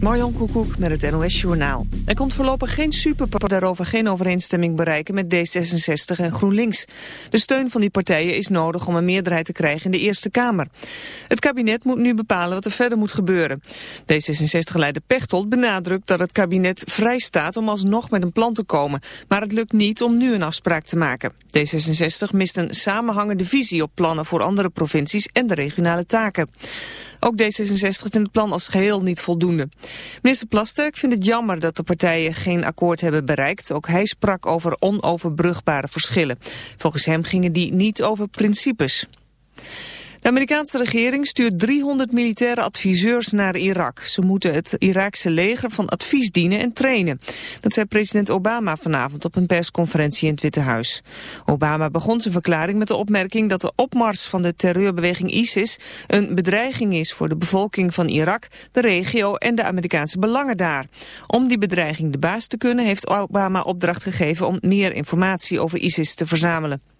Marjan Koekoek met het NOS Journaal. Er komt voorlopig geen superpart daarover geen overeenstemming bereiken met D66 en GroenLinks. De steun van die partijen is nodig om een meerderheid te krijgen in de Eerste Kamer. Het kabinet moet nu bepalen wat er verder moet gebeuren. D66-leider Pechtold benadrukt dat het kabinet vrij staat om alsnog met een plan te komen. Maar het lukt niet om nu een afspraak te maken. D66 mist een samenhangende visie op plannen voor andere provincies en de regionale taken. Ook D66 vindt het plan als geheel niet voldoende. Minister Plasterk vindt het jammer dat de partijen geen akkoord hebben bereikt. Ook hij sprak over onoverbrugbare verschillen. Volgens hem gingen die niet over principes. De Amerikaanse regering stuurt 300 militaire adviseurs naar Irak. Ze moeten het Iraakse leger van advies dienen en trainen. Dat zei president Obama vanavond op een persconferentie in het Witte Huis. Obama begon zijn verklaring met de opmerking dat de opmars van de terreurbeweging ISIS een bedreiging is voor de bevolking van Irak, de regio en de Amerikaanse belangen daar. Om die bedreiging de baas te kunnen heeft Obama opdracht gegeven om meer informatie over ISIS te verzamelen.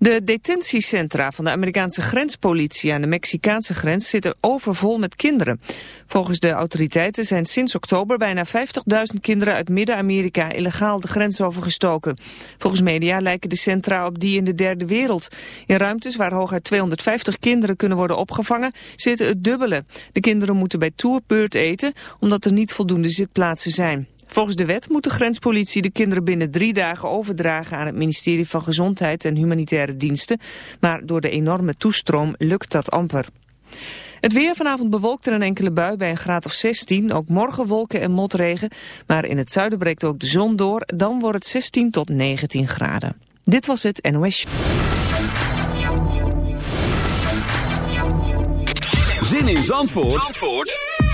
De detentiecentra van de Amerikaanse grenspolitie aan de Mexicaanse grens zitten overvol met kinderen. Volgens de autoriteiten zijn sinds oktober bijna 50.000 kinderen uit Midden-Amerika illegaal de grens overgestoken. Volgens media lijken de centra op die in de derde wereld. In ruimtes waar hooguit 250 kinderen kunnen worden opgevangen zitten het dubbele. De kinderen moeten bij toerbeurt eten omdat er niet voldoende zitplaatsen zijn. Volgens de wet moet de grenspolitie de kinderen binnen drie dagen overdragen aan het ministerie van Gezondheid en Humanitaire Diensten. Maar door de enorme toestroom lukt dat amper. Het weer vanavond bewolkt en een enkele bui bij een graad of 16. Ook morgen wolken en motregen. Maar in het zuiden breekt ook de zon door. Dan wordt het 16 tot 19 graden. Dit was het NOS. Zin in Zandvoort, Zandvoort?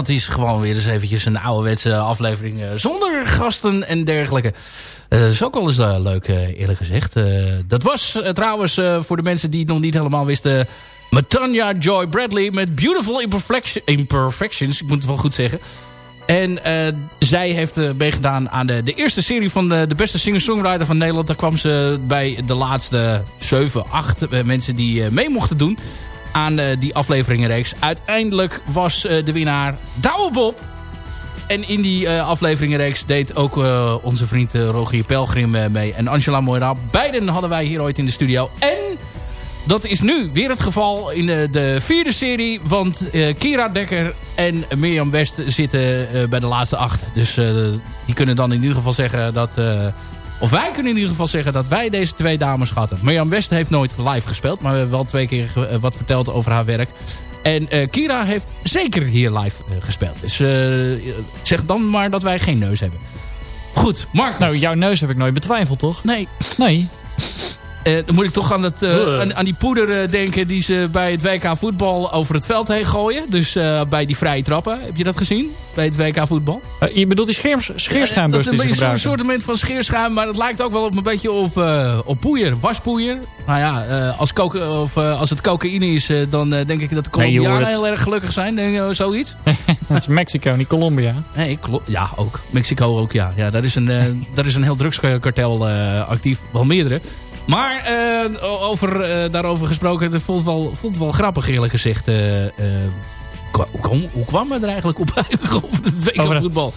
Dat is gewoon weer eens eventjes een ouderwetse aflevering zonder gasten en dergelijke. dat is ook wel eens leuk, eerlijk gezegd. dat was trouwens voor de mensen die het nog niet helemaal wisten... Matanya Joy Bradley met Beautiful Imperfections. Ik moet het wel goed zeggen. En zij heeft meegedaan aan de, de eerste serie van de, de beste singer-songwriter van Nederland. Daar kwam ze bij de laatste 7, 8 mensen die mee mochten doen aan uh, die afleveringenreeks. Uiteindelijk was uh, de winnaar Douwe Bob. En in die uh, afleveringenreeks deed ook onze vriend Rogier Pelgrim mee. En Angela Moira. Beiden hadden wij hier ooit in de studio. En dat is nu weer het geval in de vierde serie. Want Kira Dekker en Mirjam West zitten bij de laatste acht. Dus die kunnen dan in ieder geval zeggen dat... Of wij kunnen in ieder geval zeggen dat wij deze twee dames schatten. Mirjam West heeft nooit live gespeeld. Maar we hebben wel twee keer eh, wat verteld over haar werk. En uh, Kira heeft zeker hier live uh, gespeeld. Dus uh, zeg dan maar dat wij geen neus hebben. Goed, Mark. Nou, jouw neus heb ik nooit betwijfeld, toch? Nee. Nee. Uh, dan moet ik toch aan, het, uh, aan, aan, die poeder uh, denken die ze bij het WK voetbal over het veld heen gooien. Dus bij die vrije trappen. Heb je dat gezien? Bij het WK voetbal? je bedoelt die scheers, scheerschuimbus die ze gebruiken? Een soort van scheerschuim, maar het lijkt ook wel op een beetje op, op poeier. Waspoeier. Nou ja, als, koken, of, als het cocaïne is, dan denk ik dat de Colombianen nee, heel erg gelukkig zijn. Denk, zoiets. dat is Mexico, niet Colombia. Nee, ja, ook. Mexico ook, ja. ja daar, is een, daar is een heel drugskartel actief. Wel meerdere. Maar uh, over, uh, daarover gesproken, het voelt wel, wel grappig eerlijk gezegd. Uh, hoe, hoe kwam er eigenlijk op over het WK voetbal?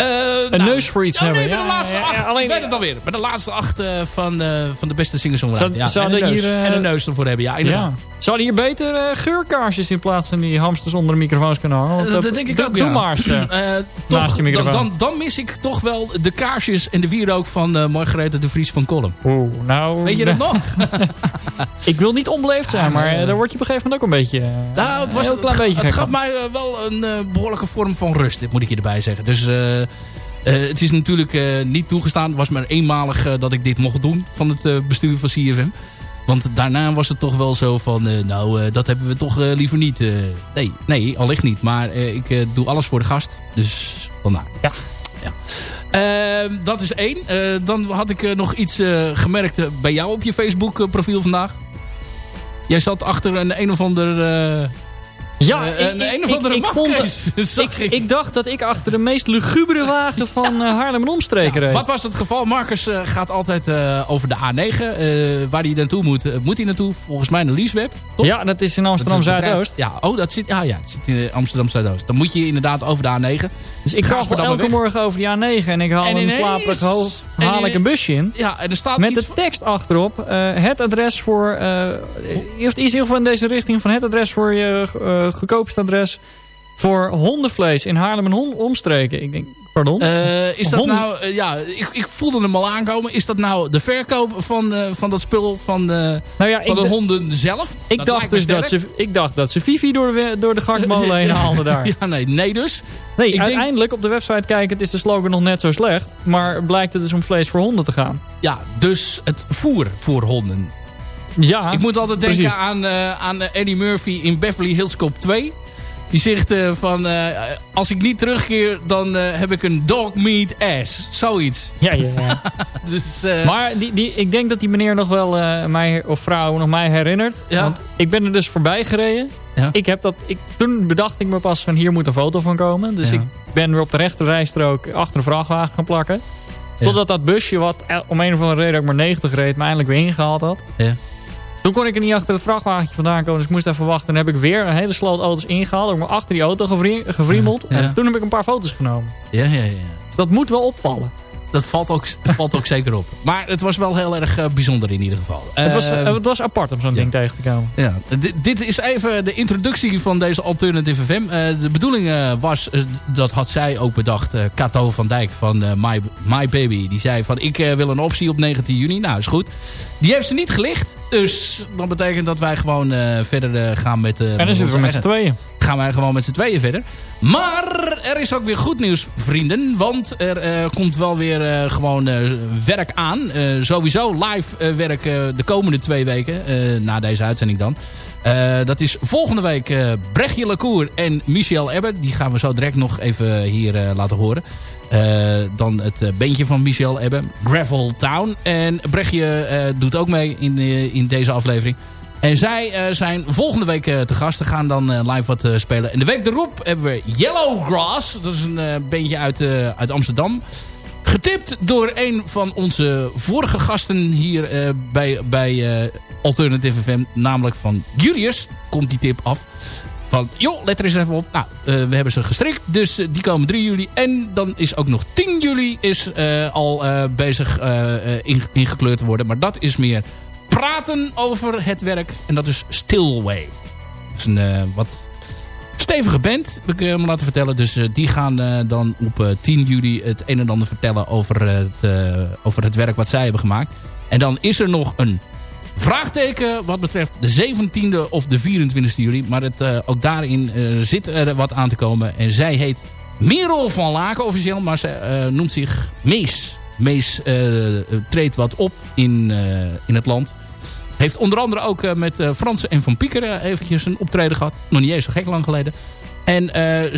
Uh, een nou, neus voor iets oh, hebben. Nee, bij de laatste acht. Ja, alleen, ik weet het alweer. Bij de laatste acht van, van de beste singers-songwriter. Ja, en, een hier, en een neus ervoor hebben, ja, inderdaad. Ja. Zouden hier beter geurkaarsjes in plaats van die hamsters onder de microfoons kunnen hangen? Dat, dat denk ik ook, Doe ja. maar eens toch, je microfoon. Dan, dan, dan, mis ik toch wel de kaarsjes en de wierook van Margarethe de Vries van Kolm. Oeh, nou... Weet je dat nog? ik wil niet onbeleefd zijn, maar daar word je op een gegeven moment ook een beetje... nou, het, was, een klein beetje het gaf mij wel een behoorlijke vorm van rust, dit moet ik je erbij zeggen. Dus... Uh, het is natuurlijk uh, niet toegestaan. Het was maar eenmalig uh, dat ik dit mocht doen van het bestuur van CFM. Want daarna was het toch wel zo van... nou, dat hebben we toch liever niet. nee, nee, allicht niet. Maar ik doe alles voor de gast. Dus vandaar. Ja. ja. Ehm, dat is één. dan had ik nog iets gemerkt bij jou op je Facebook profiel vandaag. Jij zat achter een een of ander... Ja, uh, een, een of andere ik, vond, ik, ik, dacht dat ik achter de meest lugubere wagen van uh, Haarlem en omstreken ja, reed. Wat was het geval? Marcus uh, gaat altijd over de A9. waar hij naartoe moet, moet hij naartoe? Volgens mij naar Liesweb, toch? Ja, dat is in Amsterdam Zuidoost. Ja, oh, dat zit, ja, ja, het zit in Amsterdam Zuidoost. Dan moet je inderdaad over de A9. Dus ik ga elke weg. morgen over die A9 en ik haal en een slaperig hoofd. Haal ik een busje in. Ja, en er staat met de tekst achterop. het adres voor... iets in ieder geval in deze richting van het adres voor je goedkoopste adres voor hondenvlees in Haarlem en omstreken. Ik denk, pardon? Uh, is dat Honden... nou, uh, ja, ik, ik voelde hem al aankomen. Is dat nou de verkoop van, uh, van dat spul van de, nou ja, van de honden zelf? Ik dat dacht dus dat ze, ik dacht dat ze Fifi door de, door de gangmolen heen haalden daar. ja, nee, nee dus. Nee, ik uiteindelijk denk... op de website kijken is de slogan nog net zo slecht. Maar blijkt het dus om vlees voor honden te gaan. Ja, dus het voer voor honden. Ja, Ik moet altijd denken precies. aan, aan Eddie Murphy in Beverly Hills Cop 2. Die zegt uh, van, uh, als ik niet terugkeer, dan heb ik een dog meat ass. Zoiets. Ja, ja, ja. dus, maar die, die, ik denk dat die meneer nog wel mij, of vrouw nog mij herinnert. Ja. Want ik ben er dus voorbij gereden. Ja. Ik heb dat, ik, toen bedacht ik me pas van hier moet een foto van komen. Dus ja. ik ben weer op de rechterrijstrook achter de vrachtwagen gaan plakken. Totdat dat busje wat om een of andere reden ook maar 90 reed, me eindelijk weer ingehaald had. Ja. Toen kon ik er niet achter het vrachtwagentje vandaan komen. Dus ik moest even wachten. En heb ik weer een hele sloot auto's ingehaald. Ook maar achter die auto gevriemeld. Ja. En toen heb ik een paar foto's genomen. Ja, ja, ja. Dus dat moet wel opvallen. Dat valt ook, valt ook zeker op. Maar het was wel heel erg uh, bijzonder in ieder geval. Het was, uh, het was apart om zo'n ja. ding tegen te komen. Ja. D dit is even de introductie van deze Alternative FM. De bedoeling was, dat had zij ook bedacht, Kato van Dijk van My, My Baby. Die zei van ik wil een optie op 19 juni. Nou is goed. Die heeft ze niet gelicht. Dus dat betekent dat wij gewoon verder gaan met... en dan zitten we met z'n tweeën. Gaan wij gewoon met z'n tweeën verder. Maar er is ook weer goed nieuws, vrienden. Want er eh, komt wel weer eh, gewoon eh, werk aan. Sowieso live werk de komende twee weken. na deze uitzending dan. Dat is volgende week eh Brechtje Lacour en Michel Ebber. Die gaan we zo direct nog even hier laten horen. Dan het uh, bandje van Michel Ebbe, Gravel Town. En Brechtje doet ook mee in, in deze aflevering. En zij eh, zijn volgende week eh, te gast. Ze gaan dan eh, live wat spelen. En de week erop hebben we Yellow Grass. Dat is een bandje uit, uit Amsterdam. Getipt door een van onze vorige gasten hier bij, bij Alternative FM. Namelijk van Julius. Komt die tip af van, joh, let er eens even op. Nou, we hebben ze gestrikt, dus die komen 3 juli. En dan is ook nog 10 juli is, al bezig in- ingekleurd te worden. Maar dat is meer praten over het werk. En dat is Stillway. Dat is een eh, wat stevige band, heb ik eh, me laten vertellen. Dus eh, die gaan dan op eh, 10 juli het een en ander vertellen over, het, over het werk wat zij hebben gemaakt. En dan is er nog een vraagteken wat betreft de 17e of de 24e juli. Maar het, ook daarin zit er wat aan te komen. En zij heet Merel van Laken officieel, maar ze noemt zich Mees. Mees treedt wat op in, in het land. Heeft onder andere ook eh, met eh, Fransen en Van Piekeren eh, eventjes een optreden gehad. Nog niet eens zo gek lang geleden. En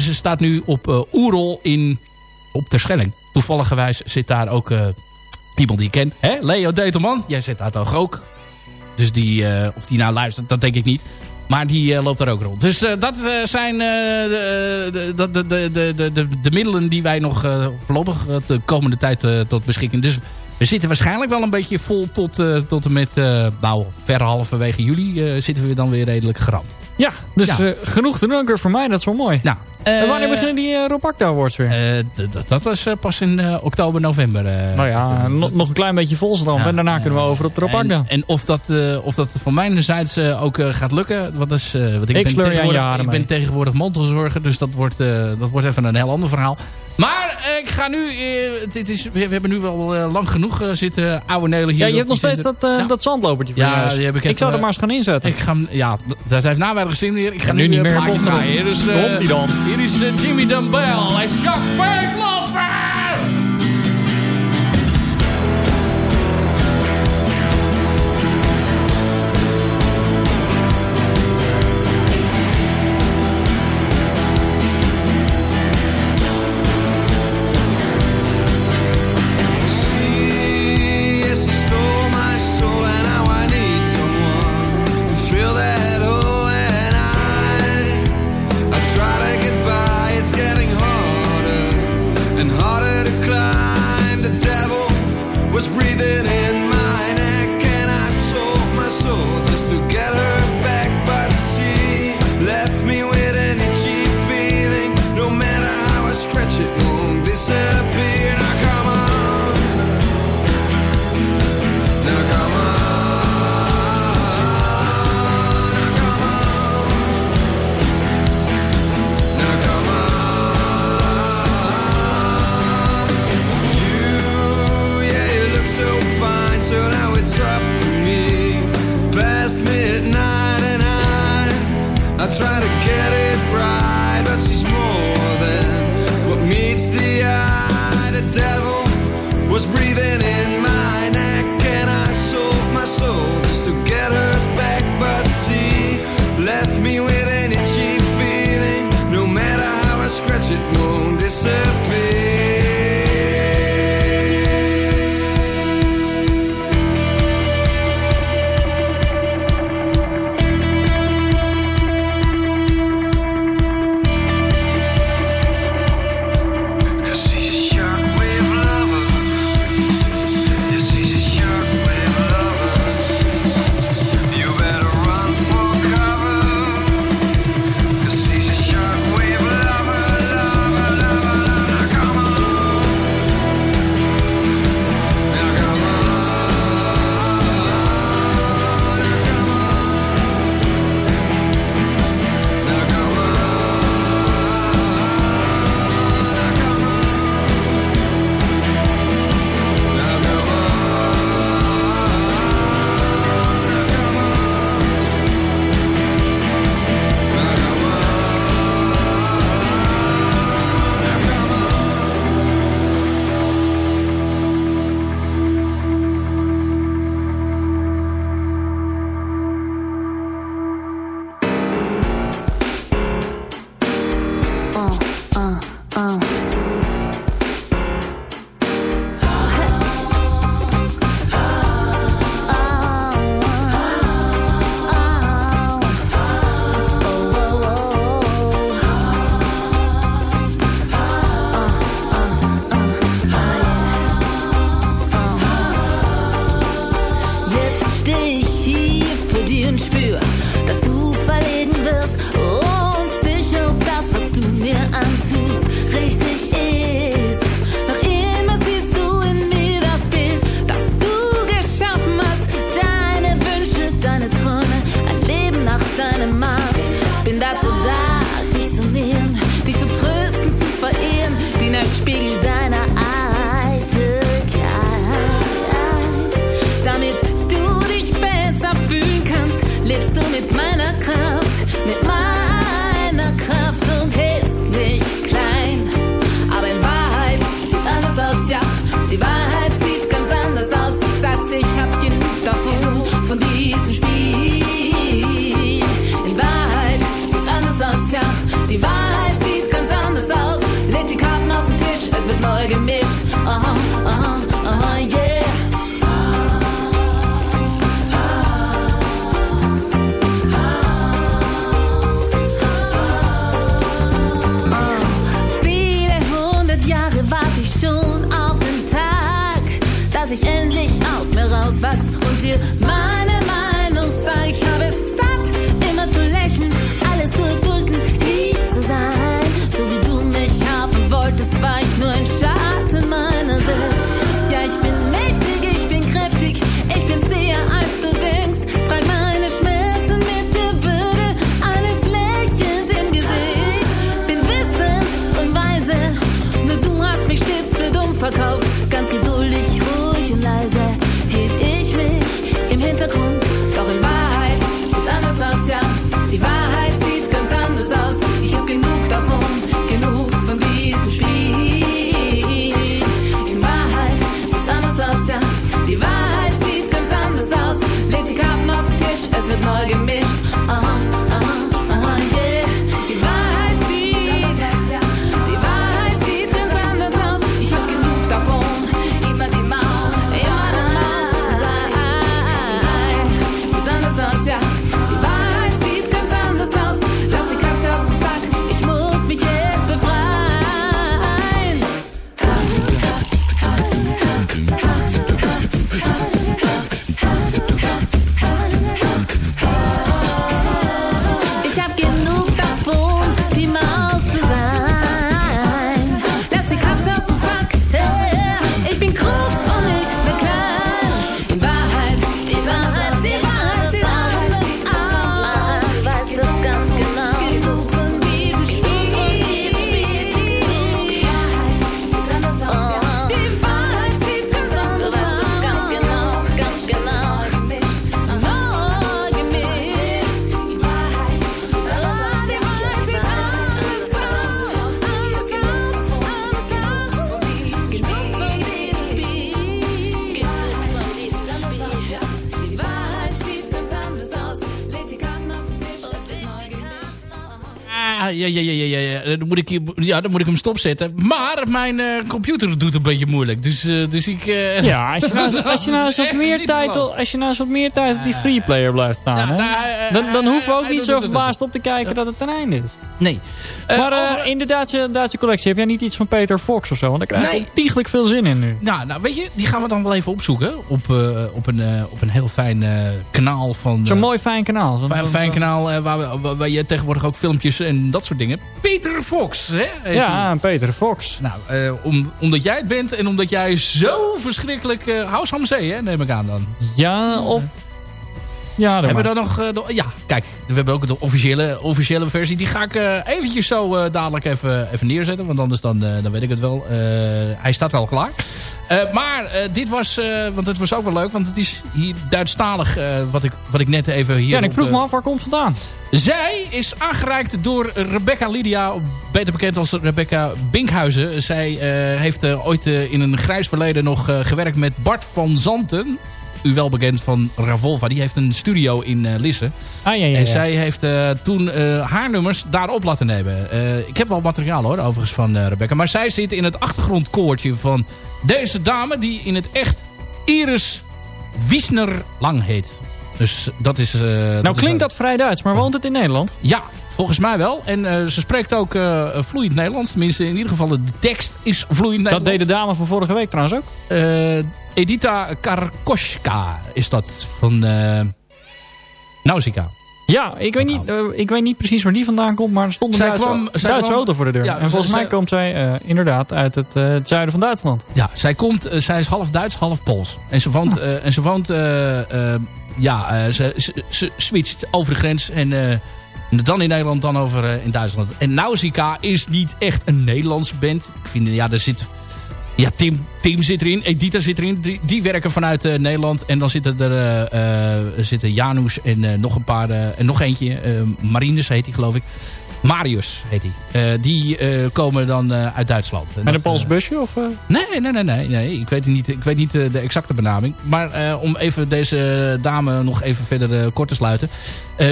ze staat nu op Oerol in, op Terschelling. Toevallig zit daar ook iemand die ik ken. Hè? Leo Detelman, jij zit daar toch ook? Dus die, of die nou luistert, dat denk ik niet. Maar die loopt daar ook rond. Dus dat zijn de, de, de, de, middelen die wij nog voorlopig de komende tijd tot beschikking. Dus we zitten waarschijnlijk wel een beetje vol tot, eh, tot en met, eh, nou, ver halverwege juli eh, zitten we dan weer redelijk geramd. Ja, dus Ja. genoeg te weer voor mij. Dat is wel mooi. Nou, en wanneer beginnen die uh, Rob Awards weer? dat was pas in oktober, november. nou ja, nog- een klein beetje volstamp. Ja, en daarna kunnen we over op de Rob Akda. En, of, dat, of dat van mijn zijde ook gaat lukken. Wat is, wat ik, ben tegenwoordig- Ik ben tegenwoordig mantelzorger. Dus dat wordt, dat wordt even een heel ander verhaal. Maar eh, ik ga nu... eh, dit is, we, we hebben nu wel eh, lang genoeg zitten ouwe nelen hier Ja, je hebt nog steeds dat, Ja. dat zandlopertje voor Ja, je heb ik ik zou er maar eens gaan inzetten. Ik ga, ja, dat heeft na weinig zin meer. Ik ga nu, nu niet een meer. Dus, eh, Komt-ie dan. Hier is Jimmy Dumbbell en Jacques moet ik, ja, dan moet ik hem stopzetten. Maar mijn eh, computer doet een beetje moeilijk. Dus, eh, dus ik... eh, Ja, als je nou, als je nou eens wat meer tijd, als je nou eens wat meer tijd op die free player blijft staan, Ja, hè, nou, dan, dan hoeven we ook niet zo verbaasd op te kijken dat het ten einde is. Nee. Maar in de Duitse, Duitse collectie heb jij niet iets van Peter Fox of zo? Want daar krijg je ontiegelijk veel zin in nu. Nou, nou, weet je, die gaan we dan wel even opzoeken. Op, op, een, op een heel fijn kanaal van... Zo'n mooi fijn kanaal. Zo'n- Fijn, fijn kanaal waar, we, waar, waar je tegenwoordig ook filmpjes en dat soort dingen. Peter Fox, hè? heet Ja, Peter Fox. Nou, eh, om, omdat jij het bent en omdat jij zo verschrikkelijk... eh House am Zee, hè, neem ik aan dan. Ja, of... Ja, Hebben we dan nog... eh, nog- ja, kijk, we hebben ook de officiële, officiële versie. Die ga ik eh, eventjes zo dadelijk even, even neerzetten. Want anders dan, dan weet ik het wel. Hij staat al klaar. Eh, maar eh, dit was... eh, want het was ook wel leuk. Want het is hier Duitsstalig wat, ik, wat ik net even hier... Ja, en ik vroeg me af waar komt het vandaan. Zij is aangereikt door Rebecca Lydia, beter bekend als Rebecca Binkhuizen. Zij heeft ooit in een grijs verleden nog gewerkt met Bart van Zanten. U wel bekend van Ravolva. Die heeft een studio in eh, Lisse. Ah, ja, ja, ja. En zij heeft eh, toen eh, haar nummers daarop laten nemen. Ik heb wel materiaal hoor, overigens van Rebecca. Maar zij zit in het achtergrondkoortje van deze dame... die in het echt Iris Wiesner Lang heet. Dus dat is... nou is klinkt dat vrij Duits, maar woont het in Nederland? ja, volgens mij wel. En eh, ze spreekt ook eh, vloeiend Nederlands. Tenminste, in ieder geval de tekst is vloeiend Dat Nederlands. deed de dame van vorige week trouwens ook. Eh, Edita Karkoschka is dat van uh, Nausicaa. Ja, ik weet, niet, ik weet niet precies waar die vandaan komt, maar er stond een Zij Duitse, kwam- Duitse kwam- auto voor de deur. Ja, en volgens mij komt zij inderdaad uit het, het zuiden van Duitsland. Ja, zij, komt, zij is half Duits, half Pools. En ze woont, en ze woont ja, ze, ze, ze switcht over de grens en dan in Nederland, dan over eh, in Duitsland. En Nausicaa is niet echt een Nederlandse band. Ik vind, ja, er zit... Ja, Tim, Tim zit erin, Edita zit erin. Die, die werken vanuit eh, Nederland. En dan zitten er eh, zitten Janus en nog een paar... en nog eentje. Marinus heet hij, geloof ik. Marius heet hij. Eh, die eh, komen dan eh, uit Duitsland. En Met een Pools busje? Of? Nee, nee, nee, nee, nee. Ik weet niet, ik weet niet de exacte benaming. Maar om even deze dame nog even verder kort te sluiten.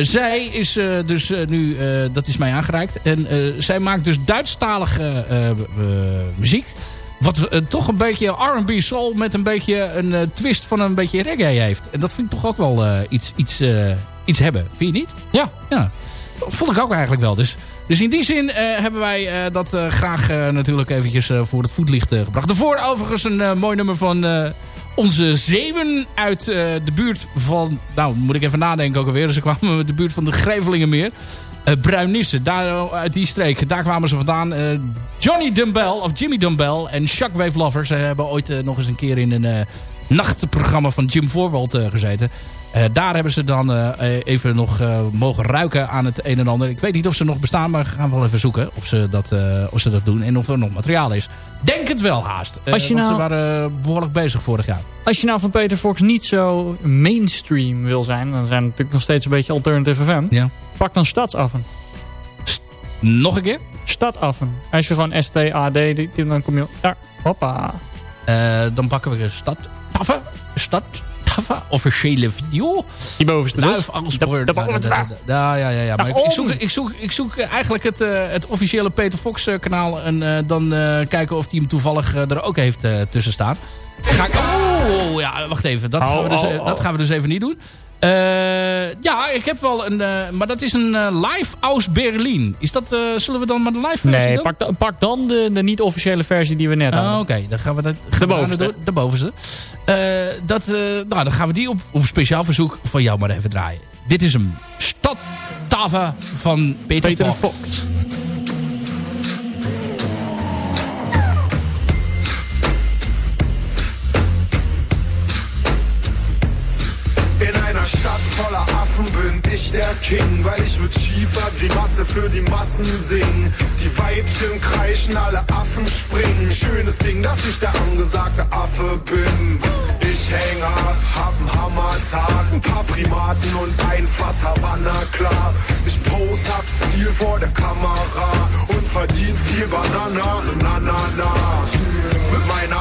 Zij is dus nu, dat is mij aangereikt. En zij maakt dus Duitsstalige muziek. wat toch een beetje R&B soul met een beetje een twist van een beetje reggae heeft. En dat vind ik toch ook wel iets, iets, iets hebben. Vind je niet? Ja. Ja, vond ik ook eigenlijk wel. Dus, dus in die zin eh, hebben wij eh, dat eh, graag natuurlijk eventjes voor het voetlicht gebracht. Daarvoor overigens een mooi nummer van onze zeven uit de buurt van... Nou, moet ik even nadenken ook alweer. Ze kwamen uit de buurt van de Grevelingenmeer. Uh, Bruinissen, daar, uit die streek. Daar kwamen ze vandaan. Johnny Dumbbell, of Jimmy Dumbbell en Shockwave Lovers. Ze hebben ooit nog eens een keer in een nachtprogramma van Jim Voorwald gezeten. Eh, daar hebben ze dan eh, eh, even nog mogen ruiken aan het een en ander. Ik weet niet of ze nog bestaan, maar we gaan wel even zoeken of ze dat, of ze dat doen. En of er nog materiaal is. Denk het wel haast. Als je nou- ze waren behoorlijk bezig vorig jaar. Als je nou van Peter Fox niet zo mainstream wil zijn... dan zijn we natuurlijk nog steeds een beetje alternative FM. Ja. Pak dan Stadsaffen. Nog een keer? Stadaffen. Als je gewoon S-T-A-D, die- dan kom je... Daar, hoppa. Dan pakken we de stad. Officiële video. Die bovenste dus. Live bovenste. Ja, ja, ja. ja. Maar ik, zoek, ik, zoek, ik zoek eigenlijk het, eh, het officiële Peter Fox eh, kanaal. En eh, dan kijken of hij hem toevallig er ook heeft tussen staan. Ga ik, oh, ja, wacht even. Dat, gaan we dus, oh. dat gaan we dus even niet doen. Eh, ja, ik heb wel een... eh, maar dat is een eh, live aus Berlin. Is dat, zullen we dan maar de live versie Nee, doen? pak, dan- pak dan de, de niet-officiële versie die we net hadden. Ah, Oké, dan gaan we dat. we bovenste. De bovenste. Dat, nou, dan gaan we die op, op speciaal verzoek van jou maar even draaien. Dit is hem. Stad Tava van Peter, Peter Fox. Fox. Einer Stadt voller Affen bin ich der King, weil ich mit schiefer Grimasse für die Massen sing. Die Weibchen kreischen, alle Affen springen. Schönes Ding, dass ich der angesagte Affe bin. Ich häng ab, hab einen Hammertag, ein paar Primaten und ein Fass Havanna, klar. Ich pose, hab Stil vor der Kamera und verdien viel Banana, na na na. Mit meiner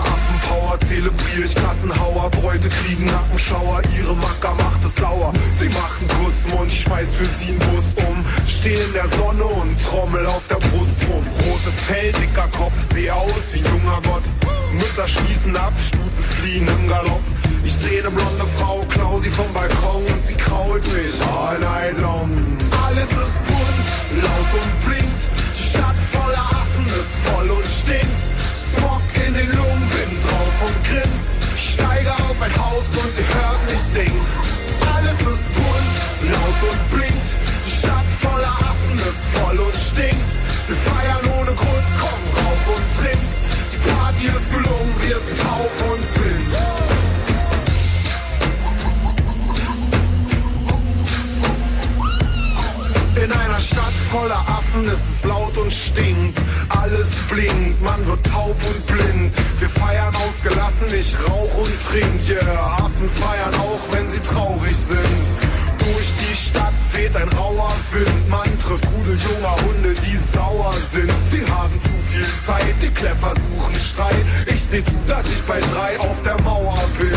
Affenpower zelebriere ich Kassenhauer. Bräute kriegen Nackenschauer, ihre Macker macht es sauer. Sie machen Kussmund, ich schmeiß für sie einen Bus um. Steh in der Sonne und trommel auf der Brust rum. Rotes Fell, dicker Kopf, seh aus wie ein junger Gott. Mütter schließen ab, Stuten fliehen im Galopp. Ich seh ne blonde Frau, klau sie vom Balkon und sie krault mich all night long. Alles ist bunt, laut und blinkt. Stadt voller Affen ist voll und stinkt. Smog in den Lungen, bin drauf und grins. Ich steige auf ein Haus und ihr hört mich singen. Alles ist bunt, laut und blinkt. Die Stadt voller Affen ist voll und stinkt. Wir feiern ohne Grund, komm rauf und trink. Die Party ist gelungen, wir sind taub und blind. In einer Stadt voller Affen ist es laut und stinkt. Alles blinkt, man wird taub und blind. Wir feiern ausgelassen, ich rauch und trink. Yeah, Affen feiern auch, wenn sie traurig sind. Durch die Stadt weht ein rauer Wind. Man trifft Rudel junger Hunde, die sauer sind. Sie haben zu viel Zeit, die Kläffer suchen Streit. Ich seh zu, dass ich bei drei auf der Mauer bin.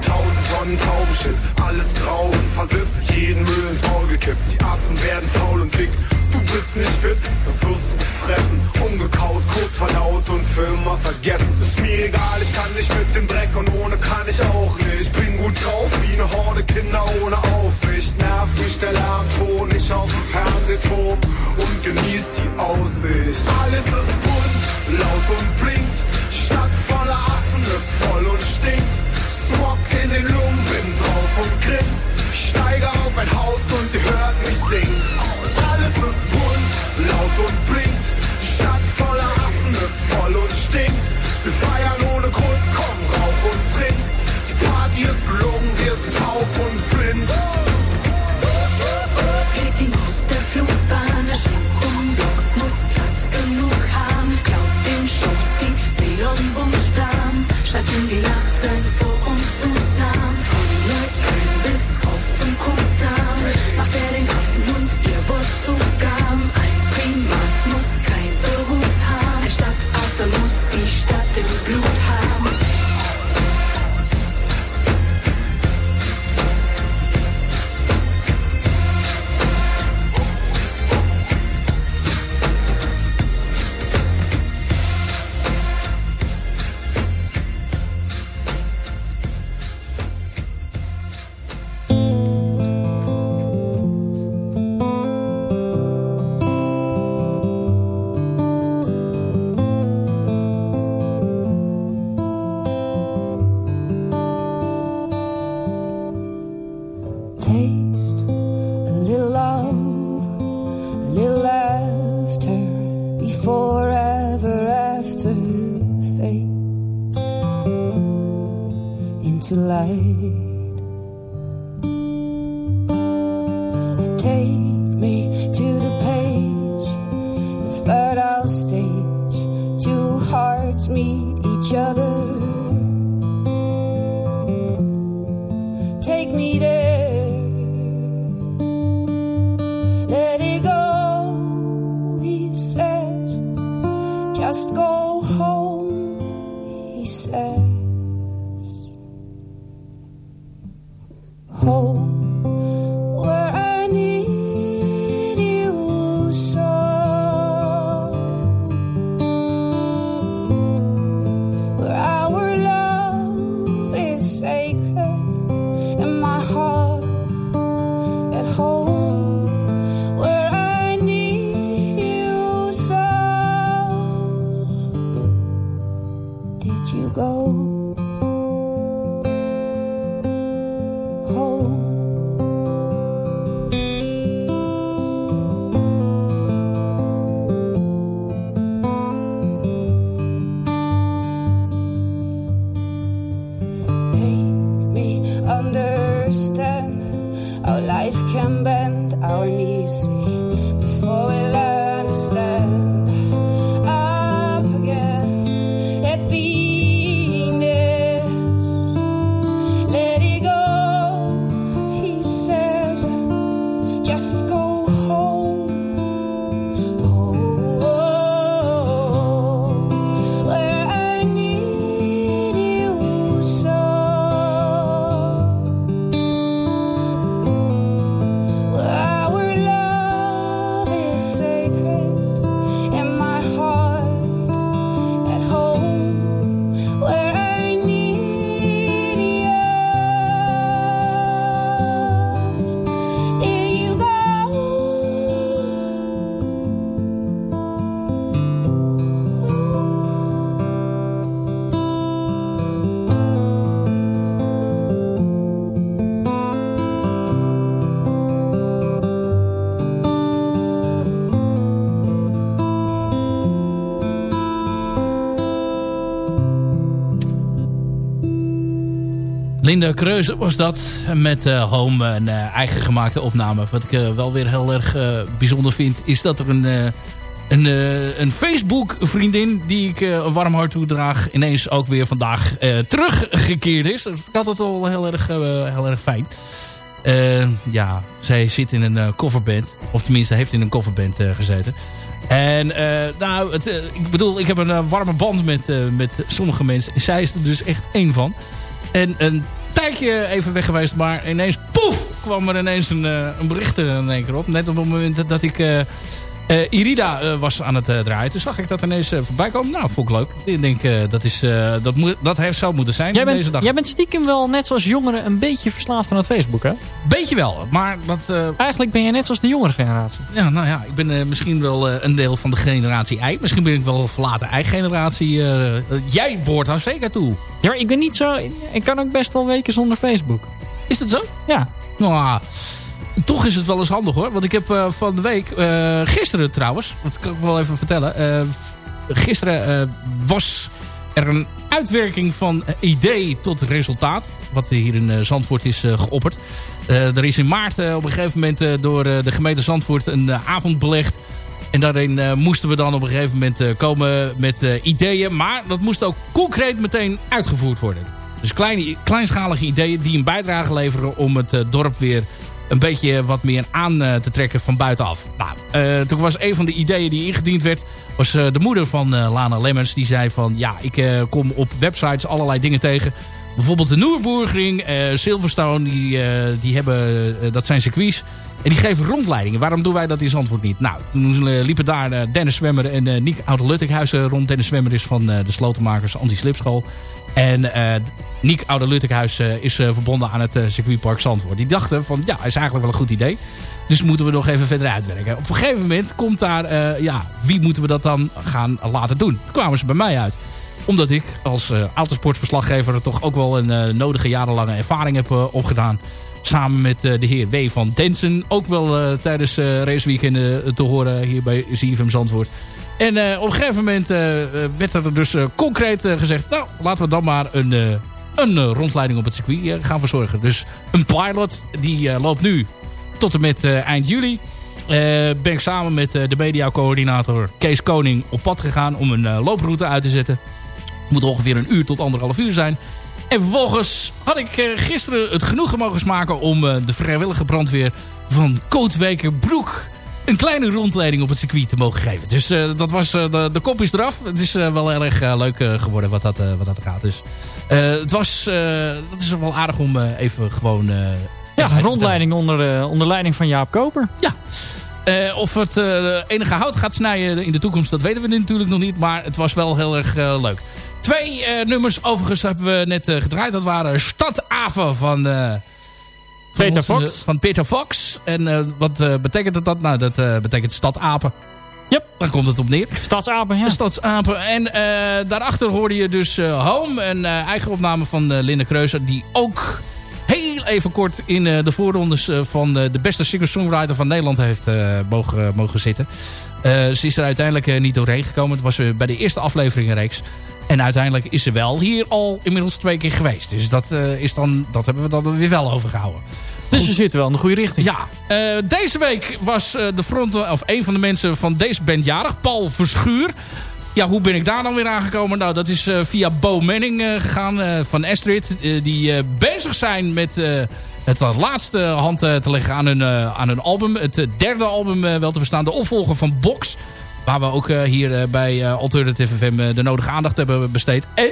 Tausend Tonnen Taubenshit, alles grau und versifft, jeden Müll ins Maul gekippt. Die Affen werden faul und dick, du bist nicht fit, dann wirst du gefressen, umgekaut, kurz verdaut und für immer vergessen. Ist mir egal, ich kann nicht mit dem Dreck und ohne kann ich auch nicht. Bin gut drauf wie eine Horde Kinder ohne Aufsicht. Nervt mich der Lärmton, ich auf dem Fernsehturm und genieß die Aussicht. Alles ist bunt, laut und blinkt, Stadt voller Affen ist voll und stinkt. Smog in den Lungen, bin drauf und grins. Ich steige auf ein Haus und ihr hört mich singen. Ist bunt, laut und blinkt. Die Stadt voller Affen ist voll und stinkt. Wir feiern ohne Grund, komm rauf und trink. Die Party ist gelungen, wir sind taub und blind. Geht die Maus der Flugbahn, er schwingt um Block, muss Platz genug haben. Klaut den Schuss, die Neonbuchstaben, schreibt in die Nacht life can bend our knees. Before we'll Linda Kreuze was dat met eh, Home, een eh, eigen gemaakte opname. Wat ik eh, wel weer heel erg bijzonder vind, is dat er een, een, een Facebook-vriendin die ik een warm hart toedraag, ineens ook weer vandaag teruggekeerd is. Ik altijd al heel erg, heel erg fijn. Ja, zij zit in een coverband. Of tenminste, heeft in een coverband gezeten. En nou, het, ik bedoel, ik heb een warme band met, met sommige mensen. Zij is er dus echt één van. En een tijdje even weg geweest, maar ineens, poef, kwam er ineens een, eh, een bericht er in één keer op. Net op het moment dat ik eh, Irida eh, was aan het eh, draaien. Toen zag ik dat ineens voorbij komen. Nou, vond ik leuk. Ik denk, dat, is, dat, moet, dat heeft zo moeten zijn Jij deze dag. jij bent stiekem wel net zoals jongeren een beetje verslaafd aan het Facebook, hè? Beetje wel, maar dat... Eigenlijk ben je net zoals de jongere generatie. Ja, nou ja, ik ben misschien wel een deel van de generatie I. Misschien ben ik wel een verlaten I-generatie. jij behoort daar zeker toe. Ja, ik ben niet zo... Ik kan ook best wel weken zonder Facebook. Is dat zo? Ja. Nou, toch is het wel eens handig hoor. Want ik heb eh, van de week, eh, gisteren trouwens, dat kan ik wel even vertellen. eh, gisteren was er een uitwerking van idee tot resultaat. Wat hier in Zandvoort is geopperd. Er is in maart op een gegeven moment door de gemeente Zandvoort een avond belegd. En daarin moesten we dan op een gegeven moment komen met ideeën. Maar dat moest ook concreet meteen uitgevoerd worden. Dus kleine, kleinschalige ideeën die een bijdrage leveren om het dorp weer een beetje wat meer aan eh, te trekken van buitenaf. Nou, eh, toen was een van de ideeën die ingediend werd, was eh, de moeder van Lana Lemmens. Die zei van, ja, ik kom op websites allerlei dingen tegen. Bijvoorbeeld de Noerburgring, Silverstone, die, die hebben, dat zijn circuits. En die geven rondleidingen. Waarom doen wij dat in Zandvoort niet? Nou, toen liepen daar Dennis Zwemmer en eh Niek Oude-Luttekhuizen rond. Dennis Zwemmer is van de slotenmakers Anti-Slipschool. En eh Niek Oude-Luttekhuis is eh, verbonden aan het eh, circuitpark Zandvoort. Die dachten van, ja, is eigenlijk wel een goed idee. Dus moeten we nog even verder uitwerken. Op een gegeven moment komt daar, eh, ja, wie moeten we dat dan gaan laten doen? Kwamen ze bij mij uit omdat ik als uh, autosportverslaggever toch ook wel een uh, nodige jarenlange ervaring heb uh, opgedaan. Samen met de heer W. van Densen. Ook wel tijdens raceweekenden te horen hier bij ZFM Zandvoort. En op een gegeven moment werd er dus concreet gezegd... nou, laten we dan maar een, een eh, rondleiding op het circuit eh, gaan verzorgen. Dus een pilot, die eh, loopt nu tot en met eh, eind juli. Eh, ben ik samen met eh, de mediacoördinator Kees Koning op pad gegaan om een eh, looproute uit te zetten. Moet ongeveer een uur tot anderhalf uur zijn. En vervolgens had ik eh, gisteren het genoegen mogen smaken om eh, de vrijwillige brandweer van Kootwijkerbroek een kleine rondleiding op het circuit te mogen geven. Dus eh, dat was, eh, de, de kop is eraf. Het is eh, wel erg leuk geworden wat dat, wat dat gaat. Dus het was, dat is wel aardig om even gewoon... Ja, rondleiding onder, onder leiding van Jaap Koper. ja. Of het enige hout gaat snijden in de toekomst, dat weten we natuurlijk nog niet. Maar het was wel heel erg leuk. Twee nummers overigens hebben we net gedraaid. Dat waren Stad Aven van... Peter Fox. Van Peter Fox. En eh, wat eh, betekent dat? Nou, dat eh, betekent Stad Apen. Yep. Daar komt het op neer. Stadsapen, ja. Stadsapen. En daarachter hoorde je dus Home. Een eigen opname van Linde Kreuzer. Die ook heel even kort in de voorrondes van de beste singer-songwriter van Nederland heeft mogen, mogen zitten. Ze is er uiteindelijk niet doorheen gekomen. Het was bij de eerste afleveringenreeks. En uiteindelijk is ze wel hier al inmiddels twee keer geweest. Dus dat, eh, is dan, dat hebben we dan weer wel overgehouden. Dus we zitten wel in de goede richting. Ja, eh, deze week was eh, de front, of een van de mensen van deze band jarig, Paul Verschuur. Ja, hoe ben ik daar dan weer aangekomen? Nou, dat is via Bo Manning gegaan van Astrid. die bezig zijn met het laatste hand te leggen aan hun, aan hun album. Het derde album wel te verstaan. De opvolger van Box. Waar we ook eh, hier eh, bij eh, Alternative FM de nodige aandacht hebben besteed. En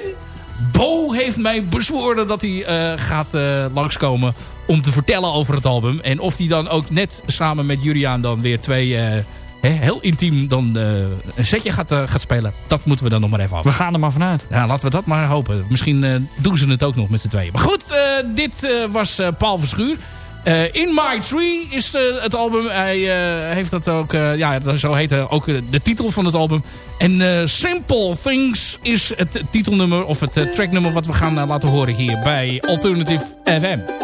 Bo heeft mij bezworen dat hij gaat langskomen om te vertellen over het album. En of hij dan ook net samen met Juliaan dan weer twee... heel intiem dan een setje gaat, gaat spelen. Dat moeten we dan nog maar even af. We gaan er maar vanuit. Ja, laten we dat maar hopen. Misschien doen ze het ook nog met z'n tweeën. Maar goed, dit was Paul Verschuur. Eh, In My Tree is eh, het album. Hij eh, heeft dat ook, eh, ja, dat zo heet ook de titel van het album. En Simple Things is het titelnummer of het tracknummer wat we gaan laten horen hier bij Alternative FM.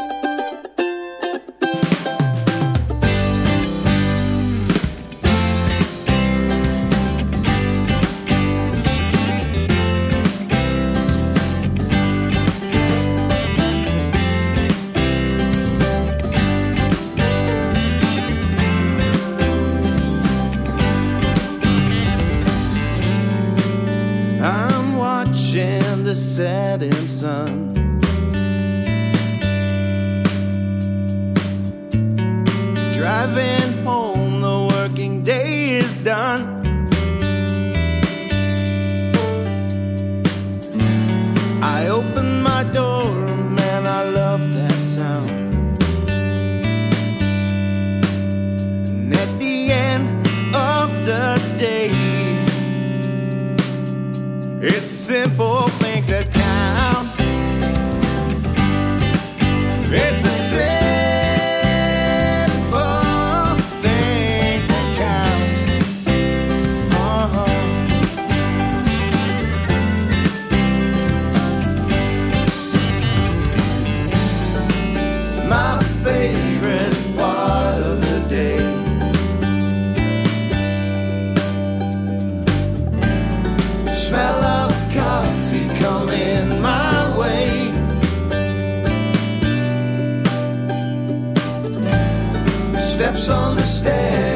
Who's on the stairs?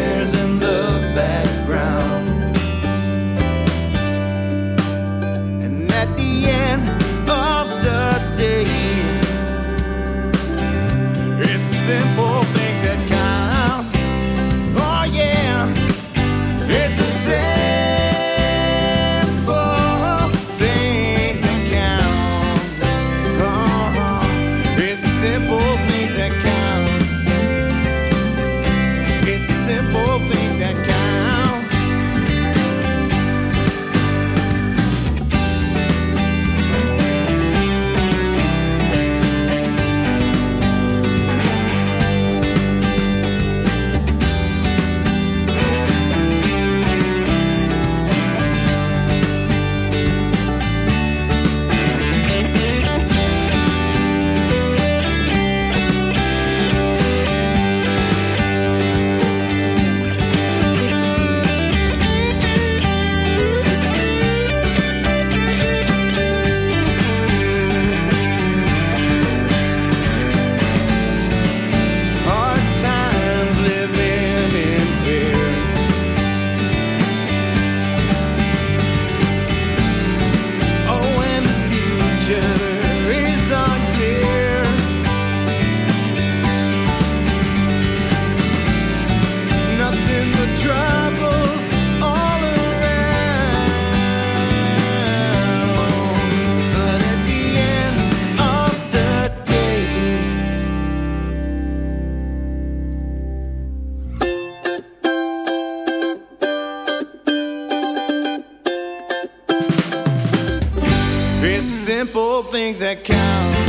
It's simple things that count.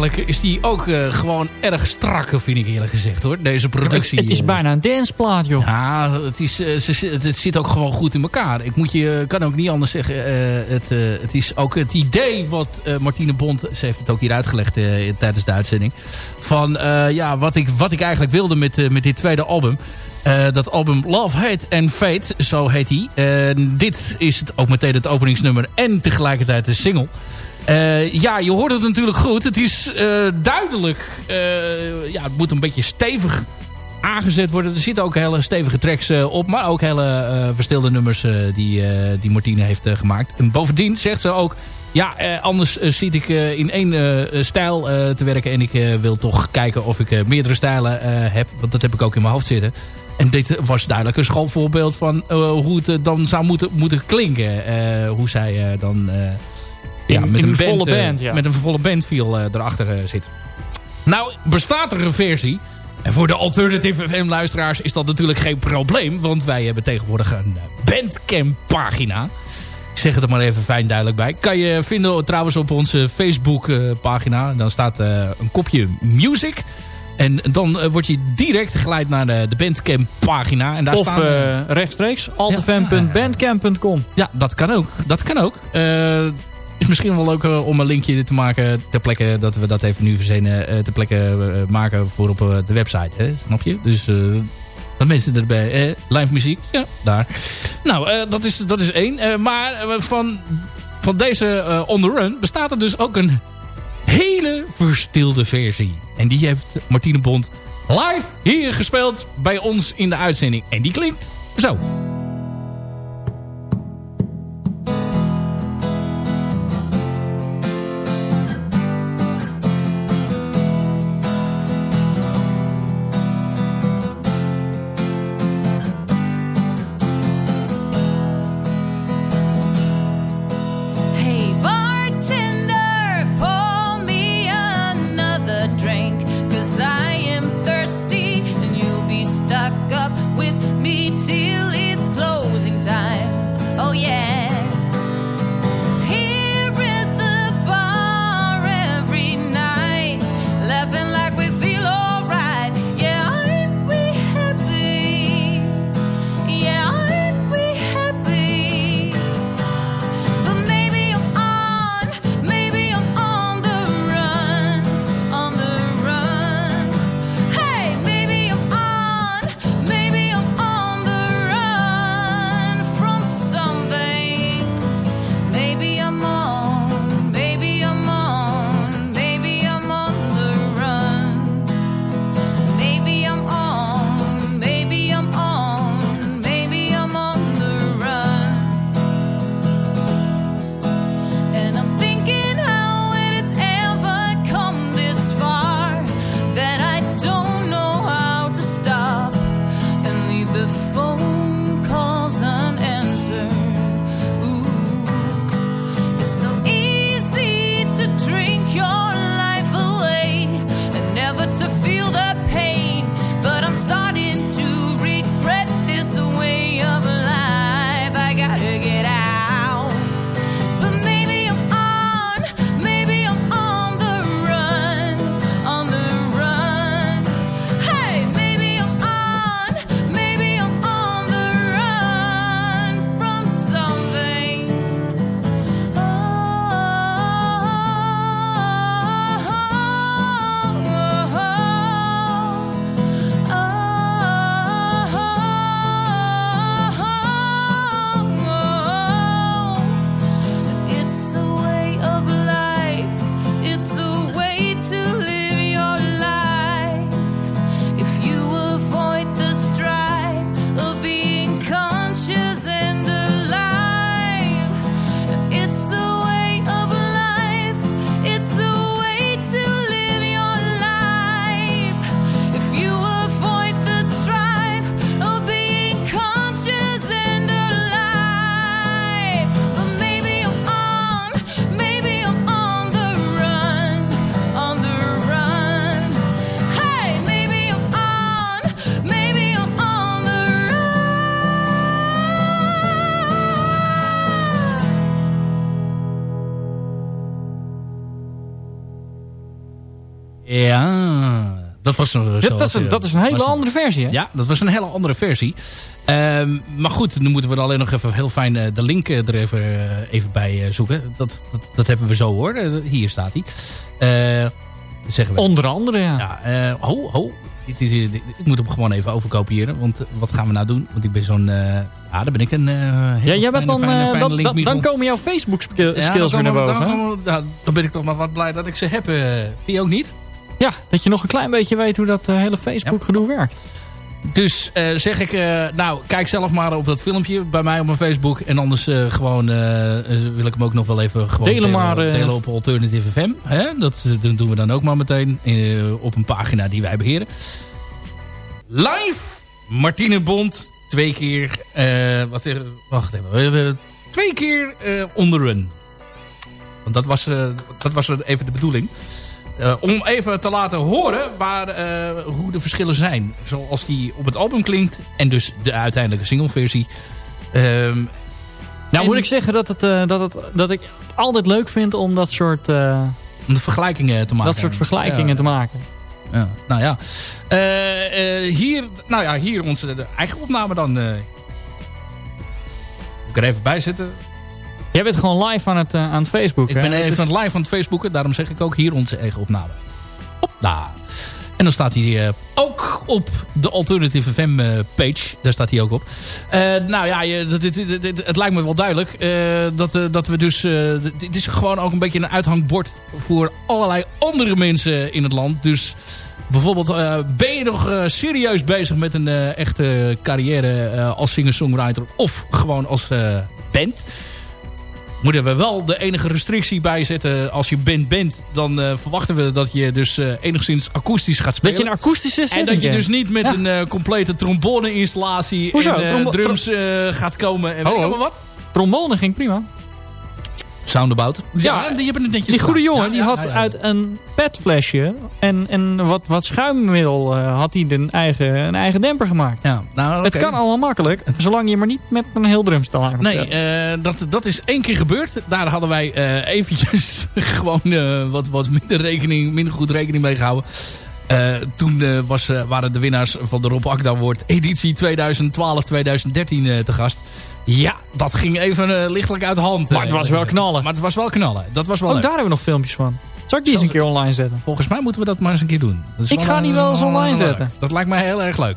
eigenlijk is die ook eh, gewoon erg strak, vind ik eerlijk gezegd hoor. Deze productie. Het, is eh, bijna een danceplaat, joh. Ja, het, is, eh, het, zit ook gewoon goed in elkaar. Ik moet je, kan ook niet anders zeggen. het, het is ook het idee wat Martine Bond, ze heeft het ook hier uitgelegd tijdens de uitzending. Van ja, wat ik, wat ik eigenlijk wilde met, met dit tweede album. Dat album Love, Hate and Fate, zo heet hij. Dit is het, ook meteen het openingsnummer en tegelijkertijd de single. Eh, ja, je hoort het natuurlijk goed. Het is eh, duidelijk. Eh, ja, het moet een beetje stevig aangezet worden. Er zitten ook hele stevige tracks op. Maar ook hele uh, verstilde nummers die, die Martine heeft gemaakt. En bovendien zegt ze ook... Ja, anders zit ik in één stijl te werken. En ik wil toch kijken of ik meerdere stijlen heb. Want dat heb ik ook in mijn hoofd zitten. En dit was duidelijk een schoolvoorbeeld van hoe het dan zou moeten, moeten klinken. hoe zij dan eh, ja, met in een volle band, band, ja. Met een volle band viel eh, erachter eh, zit. Nou, bestaat er een versie. En voor de alternative FM-luisteraars is dat natuurlijk geen probleem. Want wij hebben tegenwoordig een eh, Bandcamp-pagina. Ik zeg het er maar even fijn duidelijk bij. Kan je vinden trouwens op onze Facebook-pagina. Dan staat een kopje music. En dan word je direct geleid naar de, de Bandcamp-pagina. En daar Of staan... eh, rechtstreeks, altfm.bandcamp.com. ja, dat kan ook. Dat kan ook. Eh, is misschien wel leuk eh, om een linkje te maken ter plekke dat we dat even nu verzinnen. eh ter plekke eh, maken voor op de website. Hè? Snap je? Dus dat mensen erbij. Eh, live muziek. Ja, daar. Nou, dat, is, dat is één. Maar van, van deze eh, On The Run bestaat er dus ook een hele verstilde versie. En die heeft Martine Bond live hier gespeeld bij ons in de uitzending. En die klinkt zo. Ja, dat was Ja, dat, is een, dat is een hele andere versie, hè? Ja, dat was een hele andere versie. Ehm, maar goed, nu moeten we er alleen nog even heel fijn eh, de link eh, er even, eh, even bij zoeken. Dat, dat, dat hebben we zo hoor. Hier staat hij. Zeggen we. Onder andere, ja. Ja, ho, ho. Het is, ik moet hem gewoon even overkopiëren. Want wat gaan we nou doen? Want ik ben zo'n... ja, daar ben ik een Ja, jij bent dan, fijne, fijne dan komen jouw Facebook sk- Ja, skills dan weer naar komen we- boven. Dan, dan ben ik toch maar wat blij dat ik ze heb. vind je ook niet? Ja, dat je nog een klein beetje weet hoe dat eh, hele Facebook gedoe werkt. Dus eh, zeg ik, eh, nou, kijk zelf maar op dat filmpje bij mij op mijn Facebook. En anders gewoon wil ik hem ook nog wel even gewoon Delen maar, delen op Alternative FM. Hè? Dat, dat doen we dan ook maar meteen op een pagina die wij beheren. Live, Martine Bond, twee keer, wat, wacht even, twee keer eh on the run. Want dat was, dat was even de bedoeling. Eh, om even te laten horen waar, eh, hoe de verschillen zijn. Zoals die op het album klinkt. En dus de uiteindelijke singleversie. Ehm Nou En- moet ik zeggen dat, het, eh, dat, het, dat ik het altijd leuk vind om dat soort, om de vergelijkingen te maken. dat soort vergelijkingen Ja, te maken. Ja, nou ja. Hier, nou ja, hier onze de eigen opname dan. Moet ik er even bij zitten. Jij bent gewoon live aan het, eh, aan het Facebook. Ik hè? ben even het live aan het Facebooken. Daarom zeg ik ook hier onze eigen opname. Hopla. En dan staat hij eh, ook op de Alternative FM eh, page. Daar staat hij ook op. Nou ja, je, dit, dit- dit- dit- het lijkt me wel duidelijk. dat, dat we dus... dit- is gewoon ook een beetje een uithangbord voor allerlei andere mensen in het land. Dus bijvoorbeeld ben je nog serieus bezig met een echte carrière als singer-songwriter of gewoon als band moeten we wel de enige restrictie bijzetten. Als je band bent, dan eh, verwachten we dat je dus eh, enigszins akoestisch gaat Dat spelen. je een akoestische en dat je dus niet met Ja. een eh, complete trombone-installatie en drums gaat komen. En Oh, weet je oh. wat? Trombone ging prima. Soundabout. Ja, Ja, die hebben het netjes Die goede gedaan. jongen die had uit een petflesje en, en wat, wat schuimmiddel eh, had hij een eigen, een eigen demper gemaakt. Ja, nou, Het kan allemaal makkelijk, zolang je maar niet met een heel drumstel aan Nee, eh, dat, dat is één keer gebeurd. Daar hadden wij eh, eventjes gewoon wat, wat minder, rekening, minder goed rekening mee gehouden. Eh, toen was, waren de winnaars van de Rob Akda Award editie 2012-2013 eh, te gast. Ja, dat ging even eh, lichtelijk uit de hand. Maar eh, het was wel knallen. Maar het was wel knallen. Dat was wel Ook leuk. daar hebben we nog filmpjes van. Zal ik die eens een keer online zetten? Volgens mij moeten we dat maar eens een keer doen. Dat is Ik ga een- die wel eens online zetten. Dat lijkt mij heel erg leuk.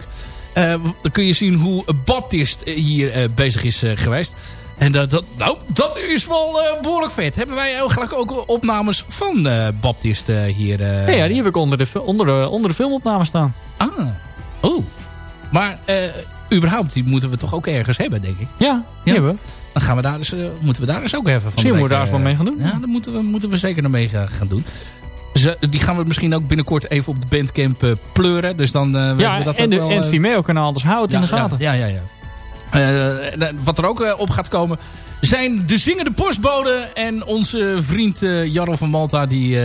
Eh, dan kun je zien hoe Baptist eh, hier eh, bezig is eh, geweest. En dat, dat, nou, dat is wel eh, behoorlijk vet. Hebben wij eigenlijk ook opnames van eh, Baptist eh, hier? eh? Ja, ja, die heb ik onder de, onder de, onder de filmopname staan. Ah, oh. Maar eh, überhaupt, die moeten we toch ook ergens hebben, denk ik. Ja, die hebben we. Dan gaan we daar dus, eh, moeten we daar dus ook even van Misschien moeten we daar eens wat eh, mee gaan doen. Ja, dat moeten we, moeten we zeker nog mee gaan doen. Ze, die gaan we misschien ook binnenkort even op de bandcamp eh, pleuren. Dus dan weten Ja, we dat en, ook de, wel, en het Vimeo-kanaal, dus hou het in de gaten. Ja, ja, ja. Wat er ook op gaat komen zijn de zingende postbode en onze vriend eh Jarro van Malta die,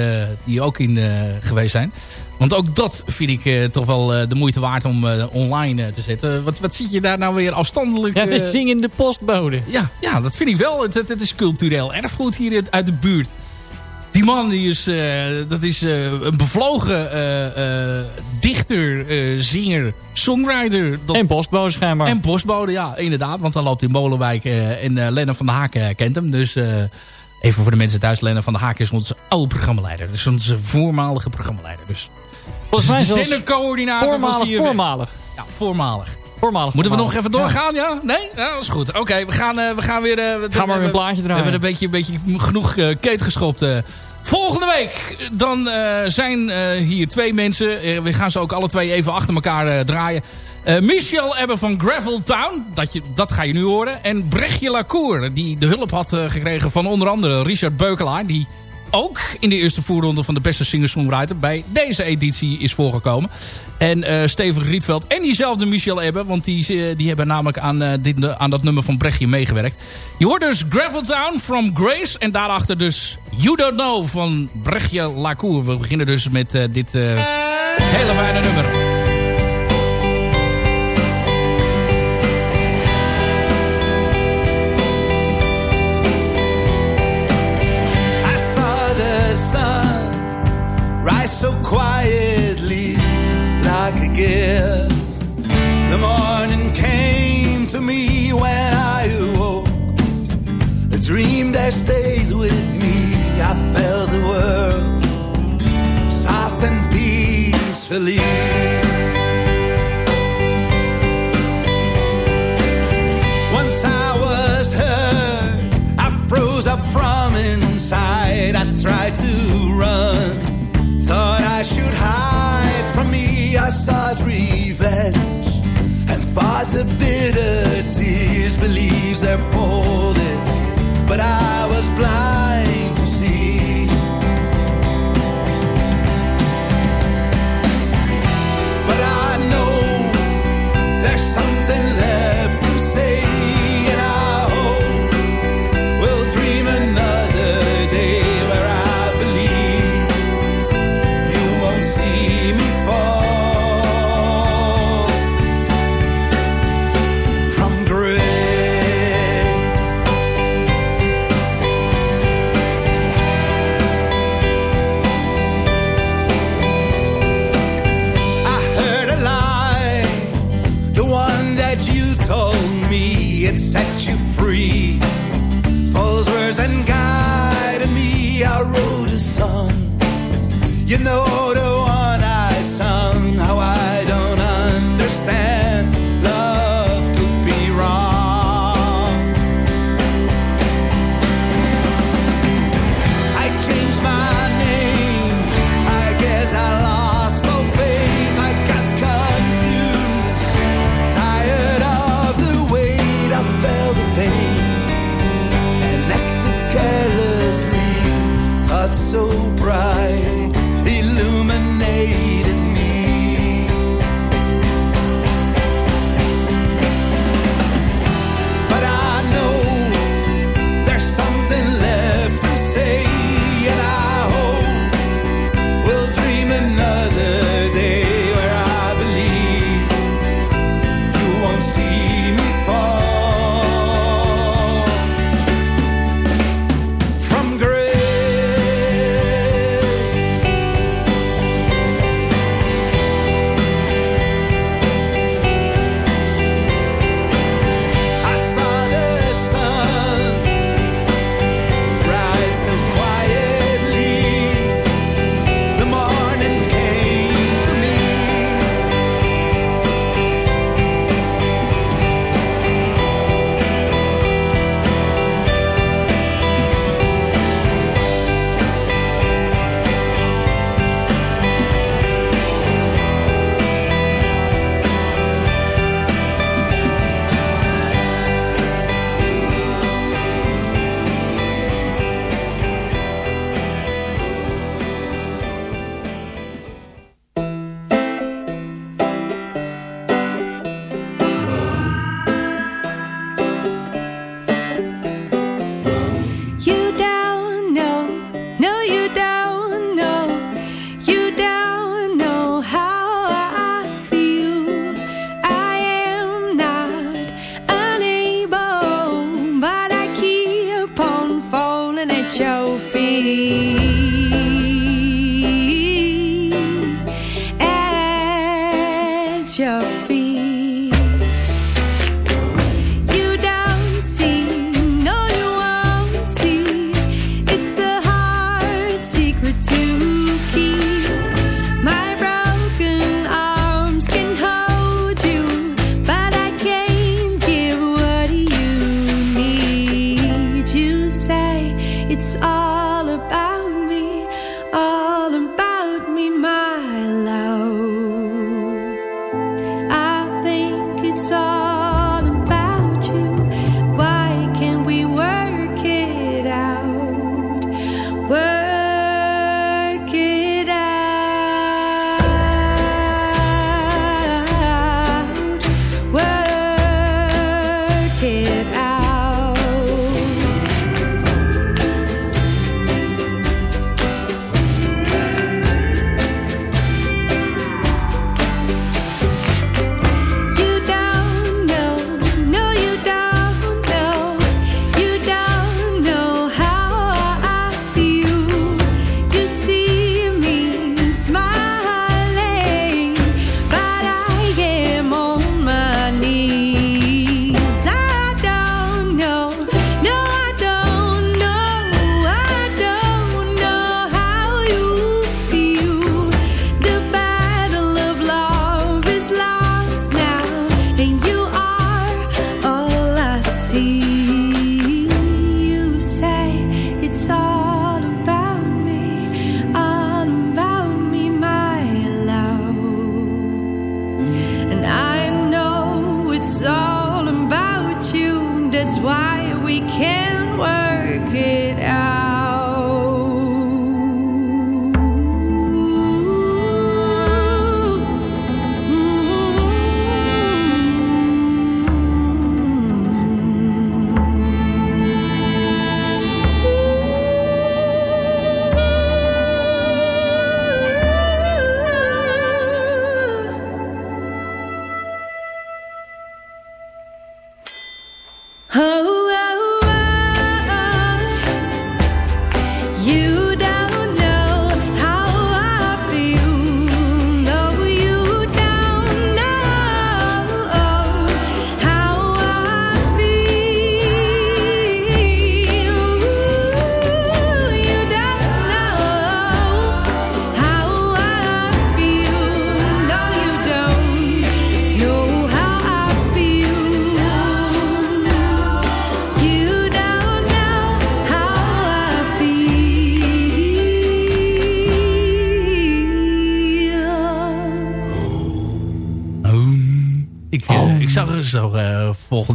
die ook in geweest zijn. Want ook dat vind ik eh, toch wel eh, de moeite waard om eh, online te zetten. Wat, wat zie je daar nou weer afstandelijk? Ja, het is zingende postbode. ja, ja, dat vind ik wel. Het, het, het is cultureel erfgoed hier uit- de buurt. Die man die is, dat is een bevlogen dichter, zinger, songwriter. Dat, En postbode schijnbaar. en postbode, ja, inderdaad. Want dan loopt in Molenwijk en Lennon van der Haak kent hem. Dus even voor de mensen thuis. Lennon van der Haak is onze oude programmaleider. Dus onze voormalige programmaleider. Dus Volgens mij de zelfs zendercoördinator van voormalig, voormalig. Ja, voormalig. Voormalig. Moeten we nog even doorgaan, ja? Nee? Ja, dat is goed. Oké, we, gaan, eh, we gaan weer... eh, we- Ga maar we- weer een plaatje We draaien. hebben een beetje, een beetje genoeg uh, keet geschopt. eh. volgende week dan eh, zijn eh, hier twee mensen. Eh, we gaan ze ook alle twee even achter elkaar eh, draaien. Eh, Michel Ebbe van Gravel Town. Dat, je, dat ga je nu horen. En Brechtje Lacour. Die de hulp had eh, gekregen van onder andere Richard Beukelaar. Die ook in de eerste voorronde van de beste singer-songwriter bij deze editie is voorgekomen. En eh Steven Rietveld en diezelfde Michel Ebbe, want die, eh, die hebben namelijk aan, eh, dit, aan dat nummer van Brechtje meegewerkt. Je hoort dus Gravel Town from Grace en daarachter dus You Don't Know van Brechtje Lacour. We beginnen dus met dit hele fijne nummer. That stayed with me. I felt the world soften peacefully. Once I was hurt, I froze up from inside. I tried to run, thought I should hide from me. I sought revenge. And fought the bitter tears believes they're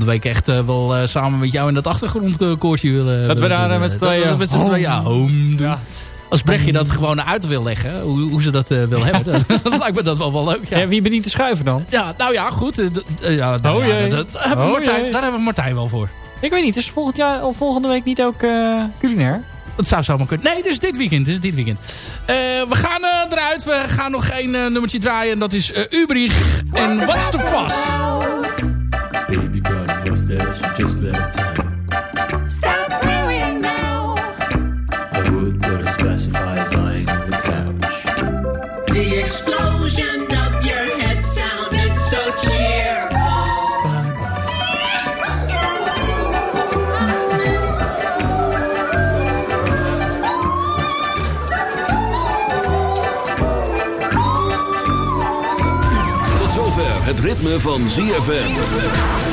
volgende week echt eh, wel eh, samen met jou in dat achtergrondkoortje willen... Dat we daar, eh, met z'n dat- tweeën- dat- Met z'n tweeën, ja, home doen. Ja. Als Brechtje dat gewoon uit wil leggen, hoe, hoe ze dat wil hebben, dan, dan lijkt me dat wel, wel leuk. Ja. Ja, wie bedient te schuiven dan? Ja, nou ja, goed. ja, nou Oh ja, dat- dat hebben we Oh Martijn, daar hebben we Martijn wel voor. Ik weet niet, is volgend jaar of volgende week niet ook culinair? Dat zou zomaar kunnen. Nee, dit is dit weekend. Dit is dit weekend. We gaan eruit. We gaan nog één nummertje draaien. En dat is Ubrich. En What's the Fuss? Mustache, just left town. Stop worrying now. I would, but it specifies lying on the couch. The explosion of your head sounded so cheerful. Bye bye. Tot zover het ritme van ZFM.